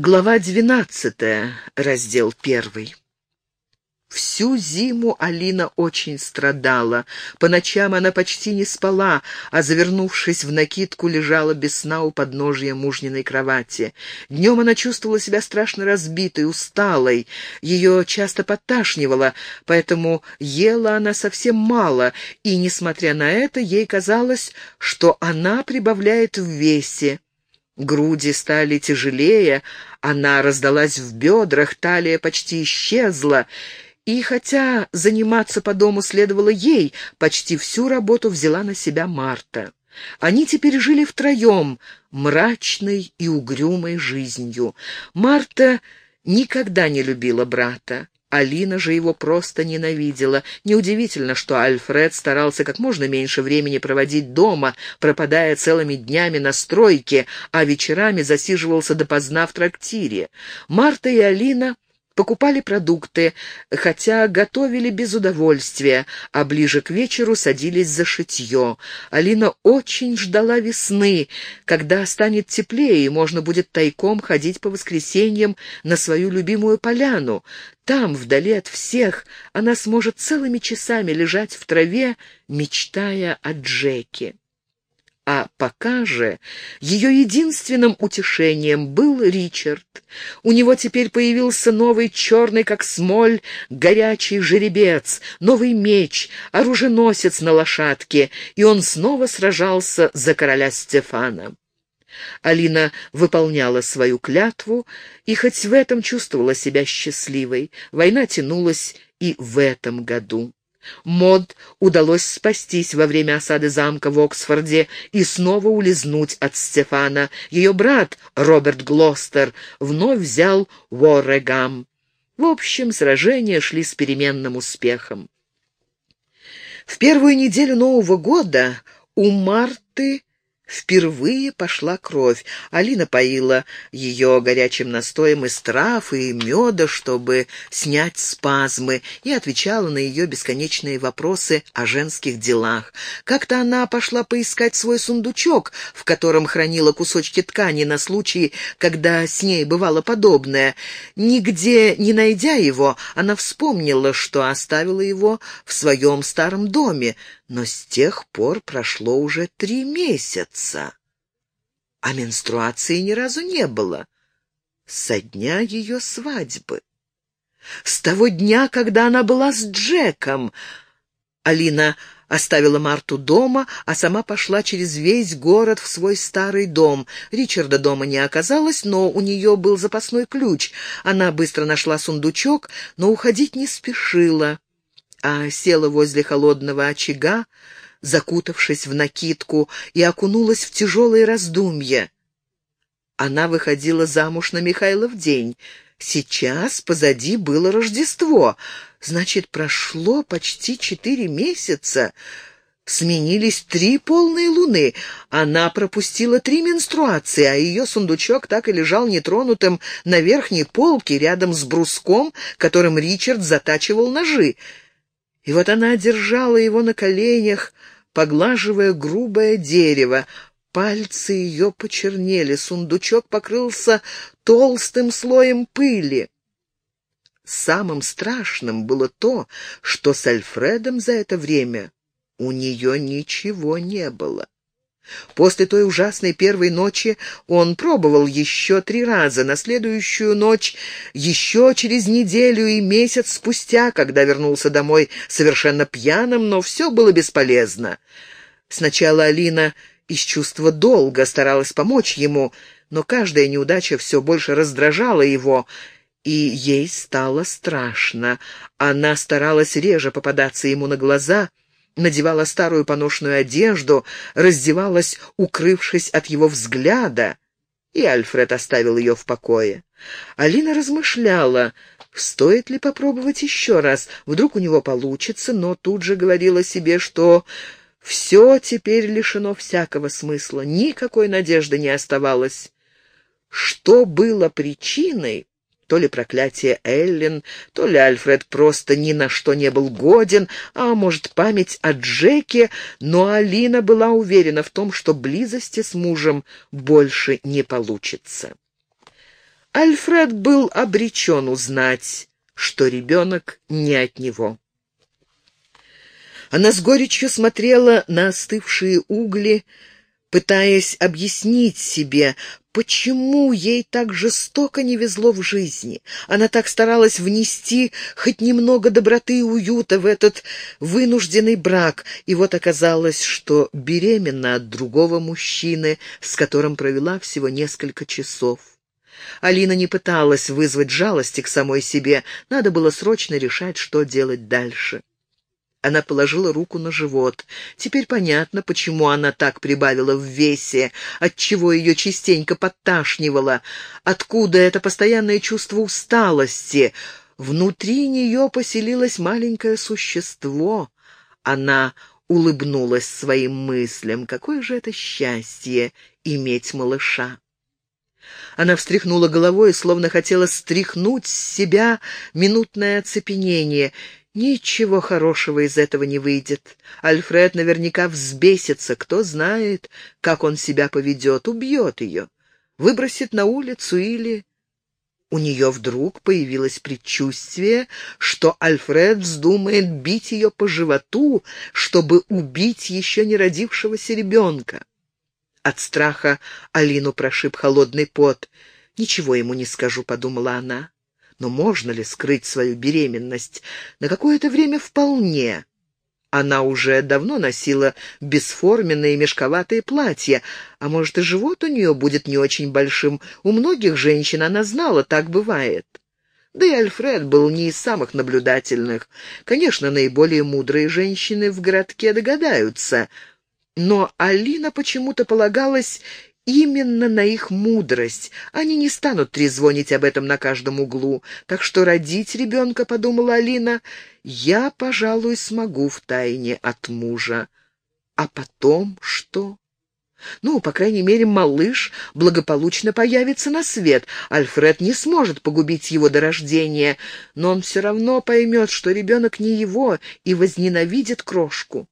Глава двенадцатая, раздел первый. Всю зиму Алина очень страдала. По ночам она почти не спала, а, завернувшись в накидку, лежала без сна у подножия мужниной кровати. Днем она чувствовала себя страшно разбитой, усталой. Ее часто подташнивало, поэтому ела она совсем мало, и, несмотря на это, ей казалось, что она прибавляет в весе. Груди стали тяжелее, она раздалась в бедрах, талия почти исчезла, и хотя заниматься по дому следовало ей, почти всю работу взяла на себя Марта. Они теперь жили втроем, мрачной и угрюмой жизнью. Марта никогда не любила брата. Алина же его просто ненавидела. Неудивительно, что Альфред старался как можно меньше времени проводить дома, пропадая целыми днями на стройке, а вечерами засиживался допоздна в трактире. Марта и Алина покупали продукты, хотя готовили без удовольствия, а ближе к вечеру садились за шитье. Алина очень ждала весны, когда станет теплее, и можно будет тайком ходить по воскресеньям на свою любимую поляну. Там, вдали от всех, она сможет целыми часами лежать в траве, мечтая о Джеке. А пока же ее единственным утешением был Ричард. У него теперь появился новый черный, как смоль, горячий жеребец, новый меч, оруженосец на лошадке, и он снова сражался за короля Стефана. Алина выполняла свою клятву и хоть в этом чувствовала себя счастливой. Война тянулась и в этом году. Мод удалось спастись во время осады замка в Оксфорде и снова улизнуть от Стефана. Ее брат, Роберт Глостер, вновь взял Уоррегам. В общем, сражения шли с переменным успехом. В первую неделю Нового года у Марты Впервые пошла кровь. Алина поила ее горячим настоем из трав и меда, чтобы снять спазмы, и отвечала на ее бесконечные вопросы о женских делах. Как-то она пошла поискать свой сундучок, в котором хранила кусочки ткани на случай, когда с ней бывало подобное. Нигде не найдя его, она вспомнила, что оставила его в своем старом доме, но с тех пор прошло уже три месяца, а менструации ни разу не было. Со дня ее свадьбы. С того дня, когда она была с Джеком. Алина оставила Марту дома, а сама пошла через весь город в свой старый дом. Ричарда дома не оказалось, но у нее был запасной ключ. Она быстро нашла сундучок, но уходить не спешила а села возле холодного очага, закутавшись в накидку, и окунулась в тяжелые раздумья. Она выходила замуж на Михайлов день. Сейчас позади было Рождество. Значит, прошло почти четыре месяца. Сменились три полные луны. Она пропустила три менструации, а ее сундучок так и лежал нетронутым на верхней полке рядом с бруском, которым Ричард затачивал ножи. И вот она держала его на коленях, поглаживая грубое дерево. Пальцы ее почернели, сундучок покрылся толстым слоем пыли. Самым страшным было то, что с Альфредом за это время у нее ничего не было. После той ужасной первой ночи он пробовал еще три раза, на следующую ночь, еще через неделю и месяц спустя, когда вернулся домой совершенно пьяным, но все было бесполезно. Сначала Алина из чувства долга старалась помочь ему, но каждая неудача все больше раздражала его, и ей стало страшно. Она старалась реже попадаться ему на глаза — надевала старую поношенную одежду, раздевалась, укрывшись от его взгляда, и Альфред оставил ее в покое. Алина размышляла, стоит ли попробовать еще раз, вдруг у него получится, но тут же говорила себе, что все теперь лишено всякого смысла, никакой надежды не оставалось. Что было причиной, то ли проклятие Эллен, то ли Альфред просто ни на что не был годен, а может, память о Джеке, но Алина была уверена в том, что близости с мужем больше не получится. Альфред был обречен узнать, что ребенок не от него. Она с горечью смотрела на остывшие угли, пытаясь объяснить себе, почему ей так жестоко не везло в жизни. Она так старалась внести хоть немного доброты и уюта в этот вынужденный брак, и вот оказалось, что беременна от другого мужчины, с которым провела всего несколько часов. Алина не пыталась вызвать жалости к самой себе, надо было срочно решать, что делать дальше. Она положила руку на живот. Теперь понятно, почему она так прибавила в весе, отчего ее частенько подташнивало, откуда это постоянное чувство усталости. Внутри нее поселилось маленькое существо. Она улыбнулась своим мыслям. Какое же это счастье иметь малыша! Она встряхнула головой, словно хотела стряхнуть с себя минутное оцепенение. Ничего хорошего из этого не выйдет. Альфред наверняка взбесится, кто знает, как он себя поведет, убьет ее, выбросит на улицу или... У нее вдруг появилось предчувствие, что Альфред вздумает бить ее по животу, чтобы убить еще не родившегося ребенка. От страха Алину прошиб холодный пот. «Ничего ему не скажу», — подумала она. «Но можно ли скрыть свою беременность? На какое-то время вполне». Она уже давно носила бесформенные мешковатые платья, а может и живот у нее будет не очень большим. У многих женщин она знала, так бывает. Да и Альфред был не из самых наблюдательных. Конечно, наиболее мудрые женщины в городке догадаются — но Алина почему-то полагалась именно на их мудрость. Они не станут трезвонить об этом на каждом углу. Так что родить ребенка, подумала Алина, я, пожалуй, смогу в тайне от мужа. А потом что? Ну, по крайней мере, малыш благополучно появится на свет. Альфред не сможет погубить его до рождения, но он все равно поймет, что ребенок не его и возненавидит крошку.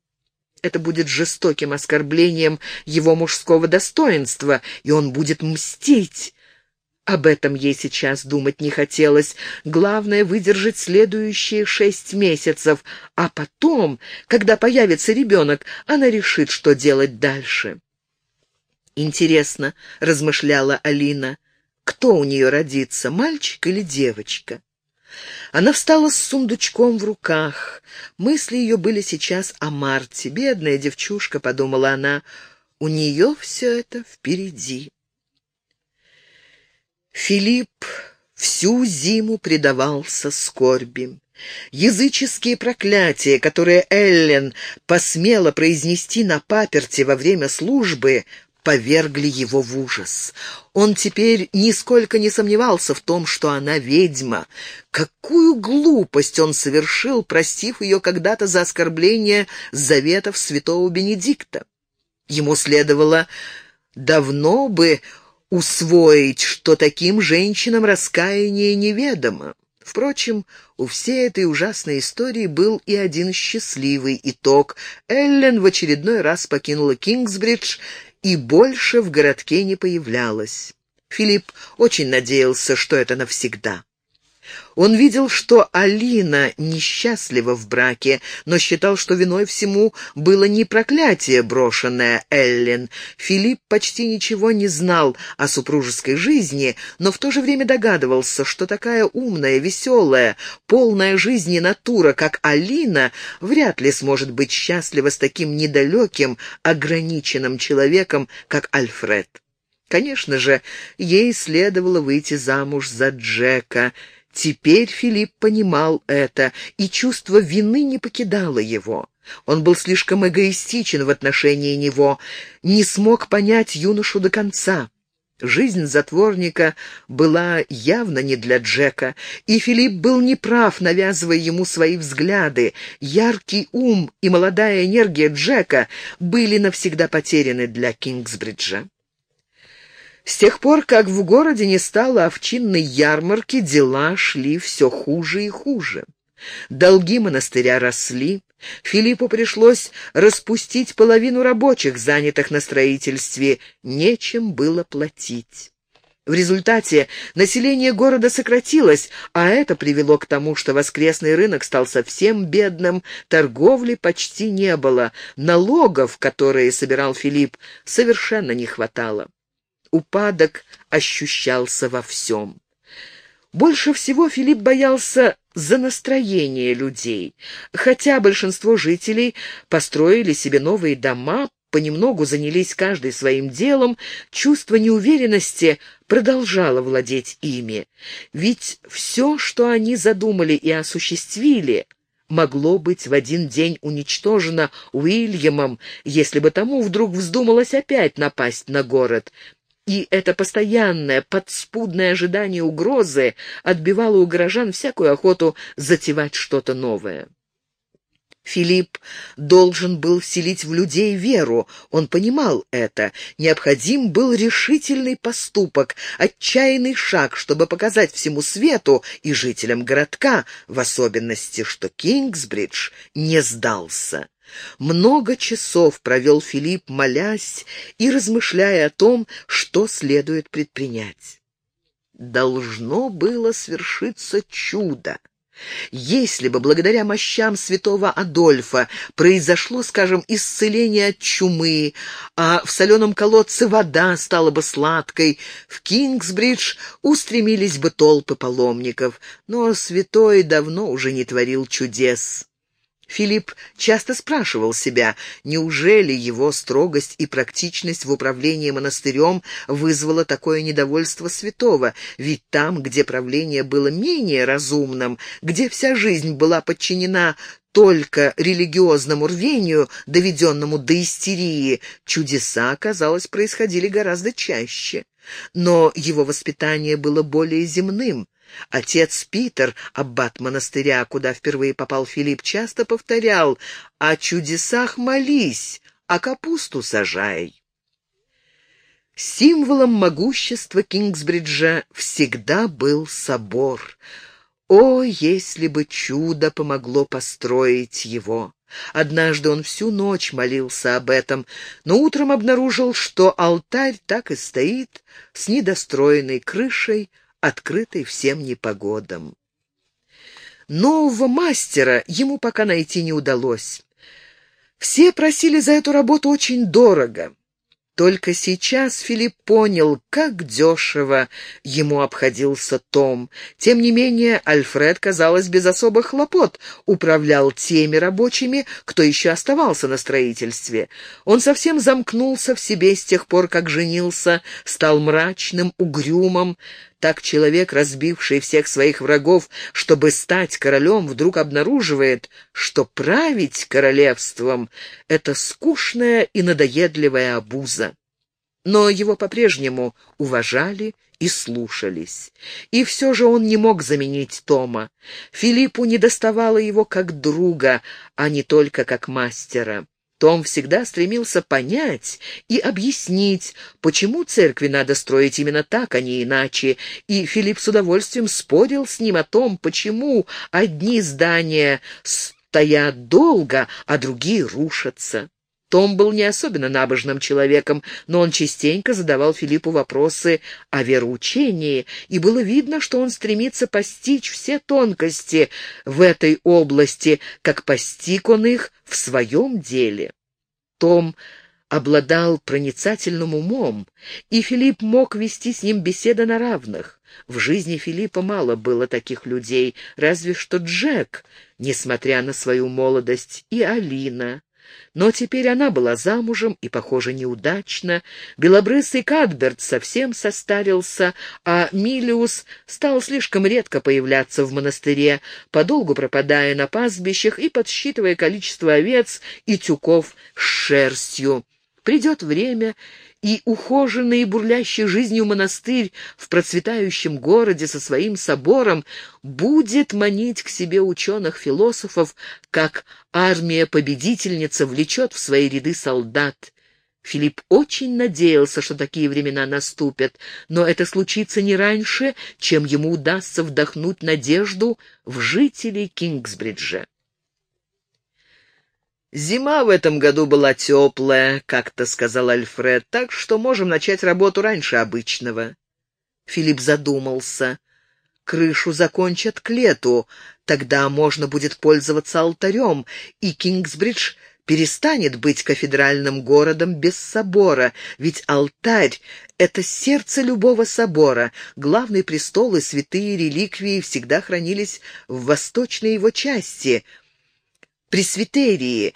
Это будет жестоким оскорблением его мужского достоинства, и он будет мстить. Об этом ей сейчас думать не хотелось. Главное — выдержать следующие шесть месяцев, а потом, когда появится ребенок, она решит, что делать дальше. «Интересно», — размышляла Алина, — «кто у нее родится, мальчик или девочка?» Она встала с сундучком в руках. Мысли ее были сейчас о Марте. «Бедная девчушка», — подумала она, — «у нее все это впереди». Филипп всю зиму предавался скорби. Языческие проклятия, которые Эллен посмела произнести на паперте во время службы, повергли его в ужас. Он теперь нисколько не сомневался в том, что она ведьма. Какую глупость он совершил, простив ее когда-то за оскорбление заветов святого Бенедикта. Ему следовало давно бы усвоить, что таким женщинам раскаяние неведомо. Впрочем, у всей этой ужасной истории был и один счастливый итог. Эллен в очередной раз покинула Кингсбридж и больше в городке не появлялась. Филипп очень надеялся, что это навсегда. Он видел, что Алина несчастлива в браке, но считал, что виной всему было не проклятие, брошенное Эллен. Филипп почти ничего не знал о супружеской жизни, но в то же время догадывался, что такая умная, веселая, полная жизни натура, как Алина, вряд ли сможет быть счастлива с таким недалеким, ограниченным человеком, как Альфред. Конечно же, ей следовало выйти замуж за Джека — Теперь Филипп понимал это, и чувство вины не покидало его. Он был слишком эгоистичен в отношении него, не смог понять юношу до конца. Жизнь затворника была явно не для Джека, и Филипп был неправ, навязывая ему свои взгляды. Яркий ум и молодая энергия Джека были навсегда потеряны для Кингсбриджа. С тех пор, как в городе не стало овчинной ярмарки, дела шли все хуже и хуже. Долги монастыря росли. Филиппу пришлось распустить половину рабочих, занятых на строительстве. Нечем было платить. В результате население города сократилось, а это привело к тому, что воскресный рынок стал совсем бедным, торговли почти не было, налогов, которые собирал Филипп, совершенно не хватало. Упадок ощущался во всем. Больше всего Филипп боялся за настроение людей. Хотя большинство жителей построили себе новые дома, понемногу занялись каждый своим делом, чувство неуверенности продолжало владеть ими. Ведь все, что они задумали и осуществили, могло быть в один день уничтожено Уильямом, если бы тому вдруг вздумалось опять напасть на город. И это постоянное, подспудное ожидание угрозы отбивало у горожан всякую охоту затевать что-то новое. Филипп должен был вселить в людей веру. Он понимал это. Необходим был решительный поступок, отчаянный шаг, чтобы показать всему свету и жителям городка, в особенности, что Кингсбридж не сдался. Много часов провел Филипп, молясь и размышляя о том, что следует предпринять. Должно было свершиться чудо. Если бы благодаря мощам святого Адольфа произошло, скажем, исцеление от чумы, а в соленом колодце вода стала бы сладкой, в Кингсбридж устремились бы толпы паломников, но святой давно уже не творил чудес. Филипп часто спрашивал себя, неужели его строгость и практичность в управлении монастырем вызвала такое недовольство святого, ведь там, где правление было менее разумным, где вся жизнь была подчинена только религиозному рвению, доведенному до истерии, чудеса, казалось, происходили гораздо чаще. Но его воспитание было более земным. Отец Питер, аббат монастыря, куда впервые попал Филипп, часто повторял «О чудесах молись, а капусту сажай». Символом могущества Кингсбриджа всегда был собор. О, если бы чудо помогло построить его! Однажды он всю ночь молился об этом, но утром обнаружил, что алтарь так и стоит с недостроенной крышей, открытой всем непогодам. Нового мастера ему пока найти не удалось. Все просили за эту работу очень дорого. Только сейчас Филипп понял, как дешево ему обходился Том. Тем не менее, Альфред, казалось, без особых хлопот управлял теми рабочими, кто еще оставался на строительстве. Он совсем замкнулся в себе с тех пор, как женился, стал мрачным, угрюмым. Так человек, разбивший всех своих врагов, чтобы стать королем, вдруг обнаруживает, что править королевством — это скучная и надоедливая обуза. Но его по-прежнему уважали и слушались. И все же он не мог заменить Тома. Филиппу недоставало его как друга, а не только как мастера. Том всегда стремился понять и объяснить, почему церкви надо строить именно так, а не иначе, и Филипп с удовольствием спорил с ним о том, почему одни здания стоят долго, а другие рушатся. Том был не особенно набожным человеком, но он частенько задавал Филиппу вопросы о вероучении, и было видно, что он стремится постичь все тонкости в этой области, как постиг он их в своем деле. Том обладал проницательным умом, и Филипп мог вести с ним беседы на равных. В жизни Филиппа мало было таких людей, разве что Джек, несмотря на свою молодость, и Алина. Но теперь она была замужем и, похоже, неудачно. Белобрысый Кадберт совсем состарился, а Милиус стал слишком редко появляться в монастыре, подолгу пропадая на пастбищах и подсчитывая количество овец и тюков с шерстью. Придет время, и ухоженный и бурлящий жизнью монастырь в процветающем городе со своим собором будет манить к себе ученых-философов, как армия-победительница влечет в свои ряды солдат. Филипп очень надеялся, что такие времена наступят, но это случится не раньше, чем ему удастся вдохнуть надежду в жителей Кингсбриджа. «Зима в этом году была теплая», — как-то сказал Альфред, «так что можем начать работу раньше обычного». Филипп задумался. Крышу закончат к лету, тогда можно будет пользоваться алтарем, и Кингсбридж перестанет быть кафедральным городом без собора, ведь алтарь — это сердце любого собора. Главный престол и святые реликвии всегда хранились в восточной его части — пресвитерии,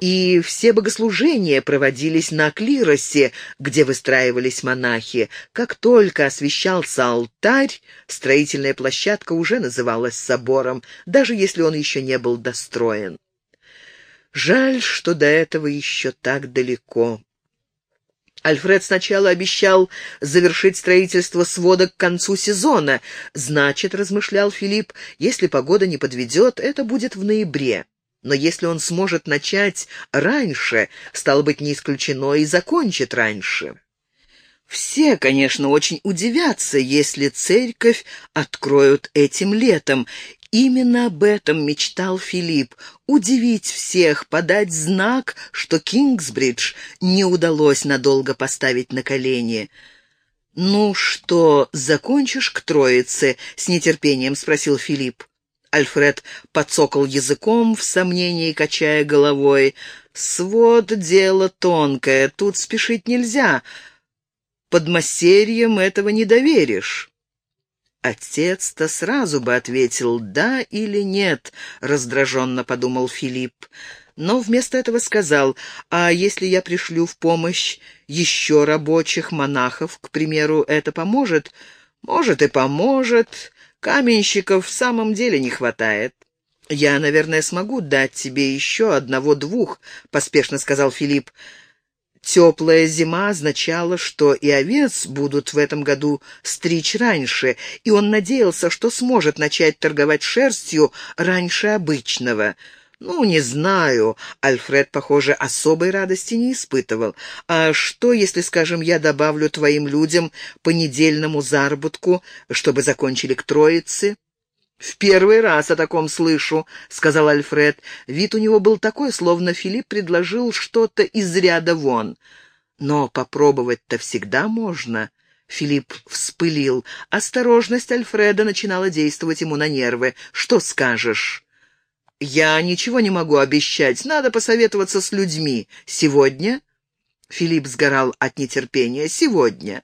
и все богослужения проводились на клиросе, где выстраивались монахи. Как только освещался алтарь, строительная площадка уже называлась собором, даже если он еще не был достроен. Жаль, что до этого еще так далеко. Альфред сначала обещал завершить строительство свода к концу сезона. Значит, размышлял Филипп, если погода не подведет, это будет в ноябре. Но если он сможет начать раньше, стало быть, не исключено и закончит раньше. Все, конечно, очень удивятся, если церковь откроют этим летом. Именно об этом мечтал Филипп — удивить всех, подать знак, что Кингсбридж не удалось надолго поставить на колени. «Ну что, закончишь к Троице?» — с нетерпением спросил Филипп. Альфред подсокал языком в сомнении, качая головой. «Свод — дело тонкое, тут спешить нельзя. Под массерьем этого не доверишь». Отец-то сразу бы ответил «да» или «нет», — раздраженно подумал Филипп. Но вместо этого сказал, «А если я пришлю в помощь еще рабочих монахов, к примеру, это поможет?» «Может, и поможет. Каменщиков в самом деле не хватает. «Я, наверное, смогу дать тебе еще одного-двух», — поспешно сказал Филипп. Теплая зима означала, что и овец будут в этом году стричь раньше, и он надеялся, что сможет начать торговать шерстью раньше обычного. «Ну, не знаю». Альфред, похоже, особой радости не испытывал. «А что, если, скажем, я добавлю твоим людям по недельному заработку, чтобы закончили к Троице?» «В первый раз о таком слышу», — сказал Альфред. Вид у него был такой, словно Филипп предложил что-то из ряда вон. «Но попробовать-то всегда можно». Филипп вспылил. Осторожность Альфреда начинала действовать ему на нервы. «Что скажешь?» «Я ничего не могу обещать. Надо посоветоваться с людьми. Сегодня?» Филипп сгорал от нетерпения. «Сегодня».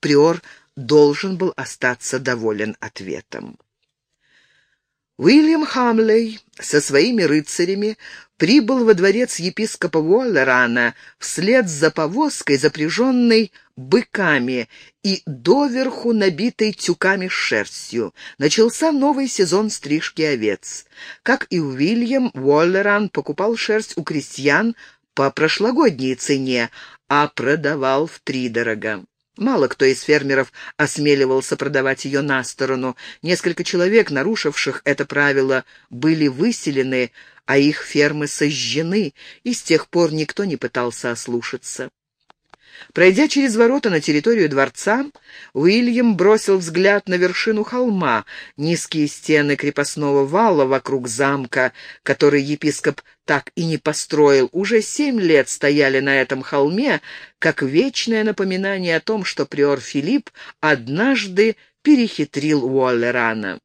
Приор должен был остаться доволен ответом. Уильям Хамлей со своими рыцарями прибыл во дворец епископа Уоллерана вслед за повозкой, запряженной быками и доверху набитой тюками шерстью. Начался новый сезон стрижки овец. Как и Уильям, Уоллеран покупал шерсть у крестьян по прошлогодней цене, а продавал втридорога. Мало кто из фермеров осмеливался продавать ее на сторону. Несколько человек, нарушивших это правило, были выселены, а их фермы сожжены, и с тех пор никто не пытался ослушаться. Пройдя через ворота на территорию дворца, Уильям бросил взгляд на вершину холма, низкие стены крепостного вала вокруг замка, который епископ так и не построил, уже семь лет стояли на этом холме, как вечное напоминание о том, что приор Филипп однажды перехитрил Уоллерана.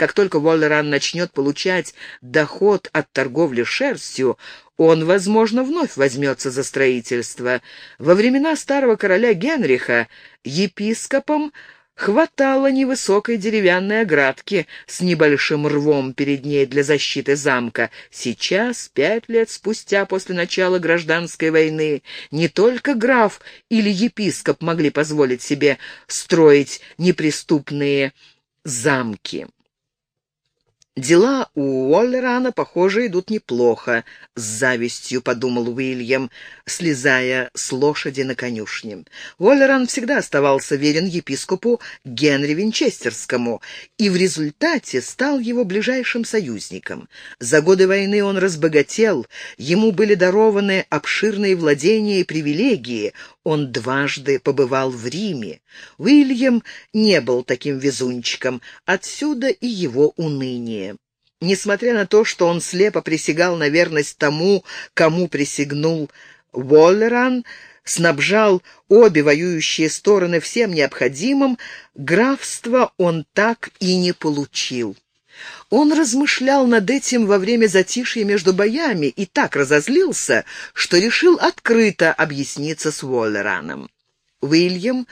Как только Воллеран начнет получать доход от торговли шерстью, он, возможно, вновь возьмется за строительство. Во времена старого короля Генриха епископом хватало невысокой деревянной оградки с небольшим рвом перед ней для защиты замка. Сейчас, пять лет спустя после начала гражданской войны, не только граф или епископ могли позволить себе строить неприступные замки. Дела у Уоллерана, похоже, идут неплохо, — с завистью подумал Уильям, слезая с лошади на конюшне. Уоллеран всегда оставался верен епископу Генри Винчестерскому и в результате стал его ближайшим союзником. За годы войны он разбогател, ему были дарованы обширные владения и привилегии, он дважды побывал в Риме. Уильям не был таким везунчиком, отсюда и его уныние. Несмотря на то, что он слепо присягал на верность тому, кому присягнул Уоллеран, снабжал обе воюющие стороны всем необходимым, графство он так и не получил. Он размышлял над этим во время затишья между боями и так разозлился, что решил открыто объясниться с Уоллераном. Уильям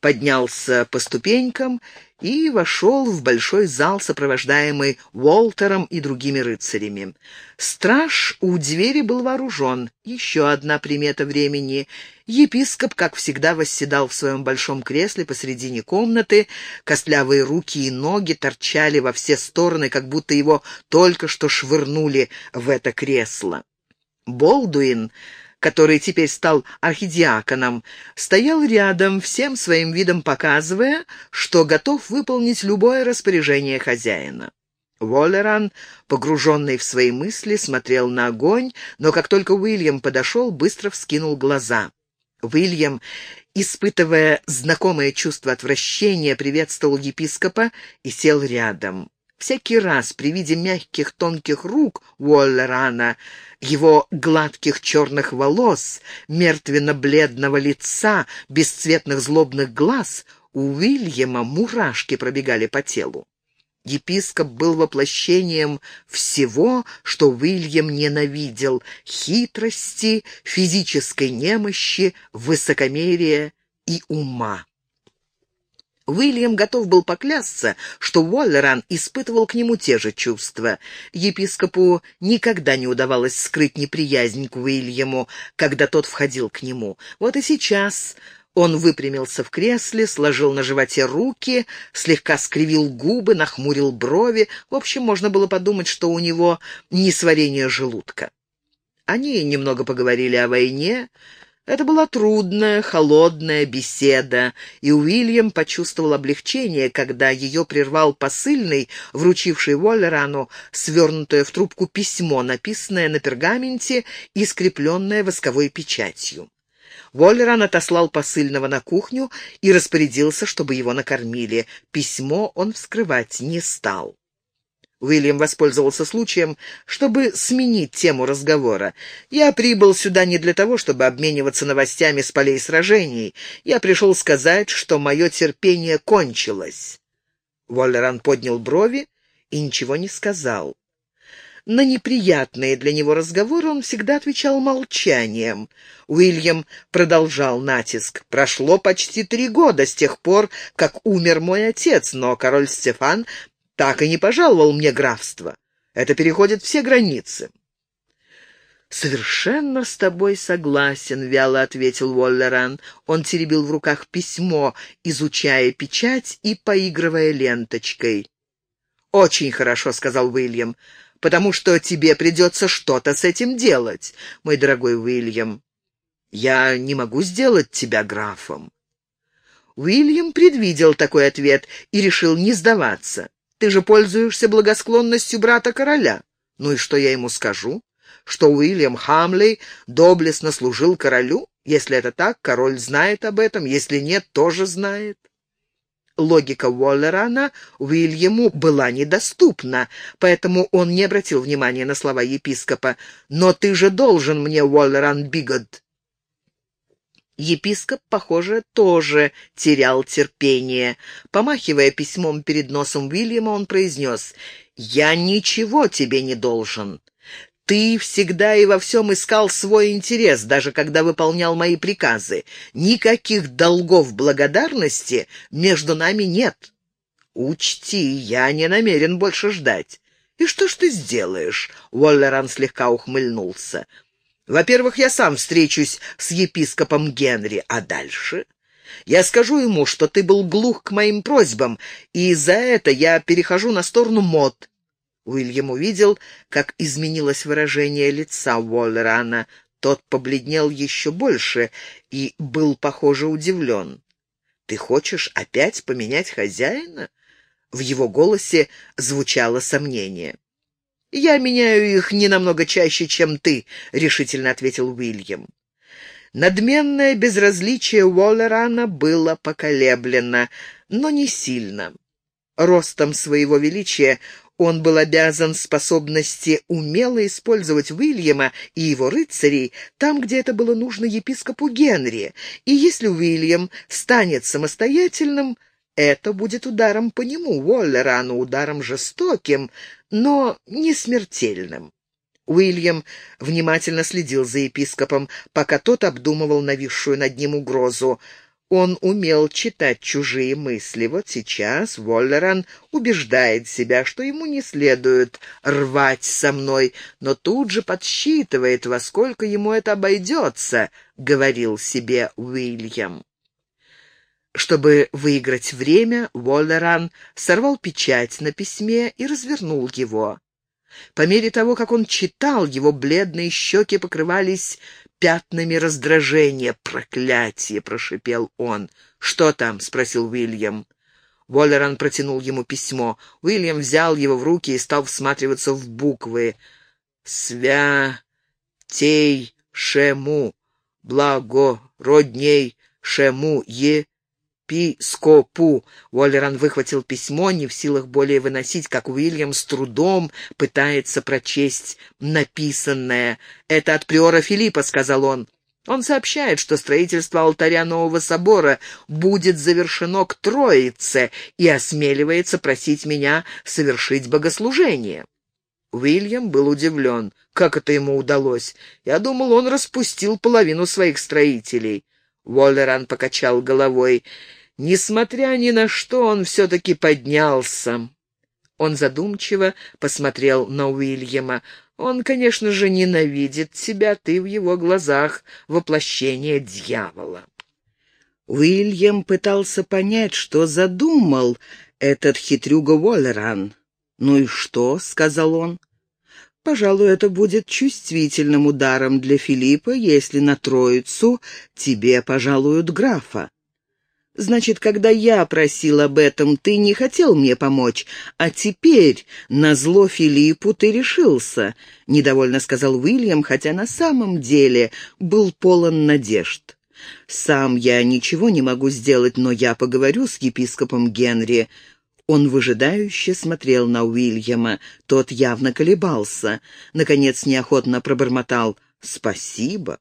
поднялся по ступенькам и вошел в большой зал, сопровождаемый Уолтером и другими рыцарями. Страж у двери был вооружен. Еще одна примета времени. Епископ, как всегда, восседал в своем большом кресле посредине комнаты. Костлявые руки и ноги торчали во все стороны, как будто его только что швырнули в это кресло. Болдуин который теперь стал архидиаконом, стоял рядом, всем своим видом показывая, что готов выполнить любое распоряжение хозяина. Воллеран, погруженный в свои мысли, смотрел на огонь, но как только Уильям подошел, быстро вскинул глаза. Уильям, испытывая знакомое чувство отвращения, приветствовал епископа и сел рядом. Всякий раз при виде мягких тонких рук Уоллерана, его гладких черных волос, мертвенно-бледного лица, бесцветных злобных глаз, у Уильяма мурашки пробегали по телу. Епископ был воплощением всего, что Уильям ненавидел — хитрости, физической немощи, высокомерия и ума. Уильям готов был поклясться, что Уоллеран испытывал к нему те же чувства. Епископу никогда не удавалось скрыть неприязнь к Уильяму, когда тот входил к нему. Вот и сейчас он выпрямился в кресле, сложил на животе руки, слегка скривил губы, нахмурил брови. В общем, можно было подумать, что у него несварение желудка. Они немного поговорили о войне, это была трудная, холодная беседа, и Уильям почувствовал облегчение, когда ее прервал посыльный, вручивший Уоллерану свернутое в трубку письмо, написанное на пергаменте и скрепленное восковой печатью. Воллеран отослал посыльного на кухню и распорядился, чтобы его накормили. Письмо он вскрывать не стал. Уильям воспользовался случаем, чтобы сменить тему разговора. «Я прибыл сюда не для того, чтобы обмениваться новостями с полей сражений. Я пришел сказать, что мое терпение кончилось». Воллеран поднял брови и ничего не сказал. На неприятные для него разговоры он всегда отвечал молчанием. Уильям продолжал натиск. «Прошло почти три года с тех пор, как умер мой отец, но король Стефан так и не пожаловал мне графство. Это переходит все границы. «Совершенно с тобой согласен», — вяло ответил Уоллеран. Он теребил в руках письмо, изучая печать и поигрывая ленточкой. «Очень хорошо», — сказал Уильям, — «потому что тебе придется что-то с этим делать, мой дорогой Уильям. Я не могу сделать тебя графом». Уильям предвидел такой ответ и решил не сдаваться. Ты же пользуешься благосклонностью брата короля. Ну и что я ему скажу? Что Уильям Хамлей доблестно служил королю? Если это так, король знает об этом, если нет, тоже знает. Логика Уоллерана Уильяму была недоступна, поэтому он не обратил внимания на слова епископа. «Но ты же должен мне, Уоллеран Бигод!» Епископ, похоже, тоже терял терпение. Помахивая письмом перед носом Уильяма, он произнес, «Я ничего тебе не должен. Ты всегда и во всем искал свой интерес, даже когда выполнял мои приказы. Никаких долгов благодарности между нами нет. Учти, я не намерен больше ждать. И что ж ты сделаешь?» Уоллеран слегка ухмыльнулся. Во-первых, я сам встречусь с епископом Генри, а дальше... Я скажу ему, что ты был глух к моим просьбам, и за это я перехожу на сторону мод». Уильям увидел, как изменилось выражение лица Уоллерана. Тот побледнел еще больше и был, похоже, удивлен. «Ты хочешь опять поменять хозяина?» В его голосе звучало сомнение. «Я меняю их не намного чаще, чем ты», — решительно ответил Уильям. Надменное безразличие Уоллерана было поколеблено, но не сильно. Ростом своего величия он был обязан способности умело использовать Уильяма и его рыцарей там, где это было нужно епископу Генри, и если Уильям станет самостоятельным, это будет ударом по нему, Уоллерану, ударом жестоким, но не смертельным. Уильям внимательно следил за епископом, пока тот обдумывал нависшую над ним угрозу. Он умел читать чужие мысли. Вот сейчас Воллеран убеждает себя, что ему не следует рвать со мной, но тут же подсчитывает, во сколько ему это обойдется, — говорил себе Уильям. Чтобы выиграть время, Воллеран сорвал печать на письме и развернул его. По мере того, как он читал, его бледные щеки покрывались пятнами раздражения. «Проклятие!» — прошипел он. «Что там?» — спросил Уильям. Воллеран протянул ему письмо. Уильям взял его в руки и стал всматриваться в буквы. «Свя... тей... шему... благородней... шему... е... епископу. Уоллеран выхватил письмо, не в силах более выносить, как Уильям с трудом пытается прочесть написанное. «Это от приора Филиппа», — сказал он. Он сообщает, что строительство алтаря нового собора будет завершено к Троице и осмеливается просить меня совершить богослужение. Уильям был удивлен. Как это ему удалось? Я думал, он распустил половину своих строителей. Воллеран покачал головой. Несмотря ни на что, он все-таки поднялся. Он задумчиво посмотрел на Уильяма. Он, конечно же, ненавидит тебя, ты в его глазах воплощение дьявола. Уильям пытался понять, что задумал этот хитрюга Уоллеран. «Ну и что?» — сказал он. «Пожалуй, это будет чувствительным ударом для Филиппа, если на Троицу тебе пожалуют графа. Значит, когда я просил об этом, ты не хотел мне помочь, а теперь, на зло Филиппу, ты решился», — недовольно сказал Уильям, хотя на самом деле был полон надежд. «Сам я ничего не могу сделать, но я поговорю с епископом Генри. Он выжидающе смотрел на Уильяма. Тот явно колебался. Наконец неохотно пробормотал «Спасибо».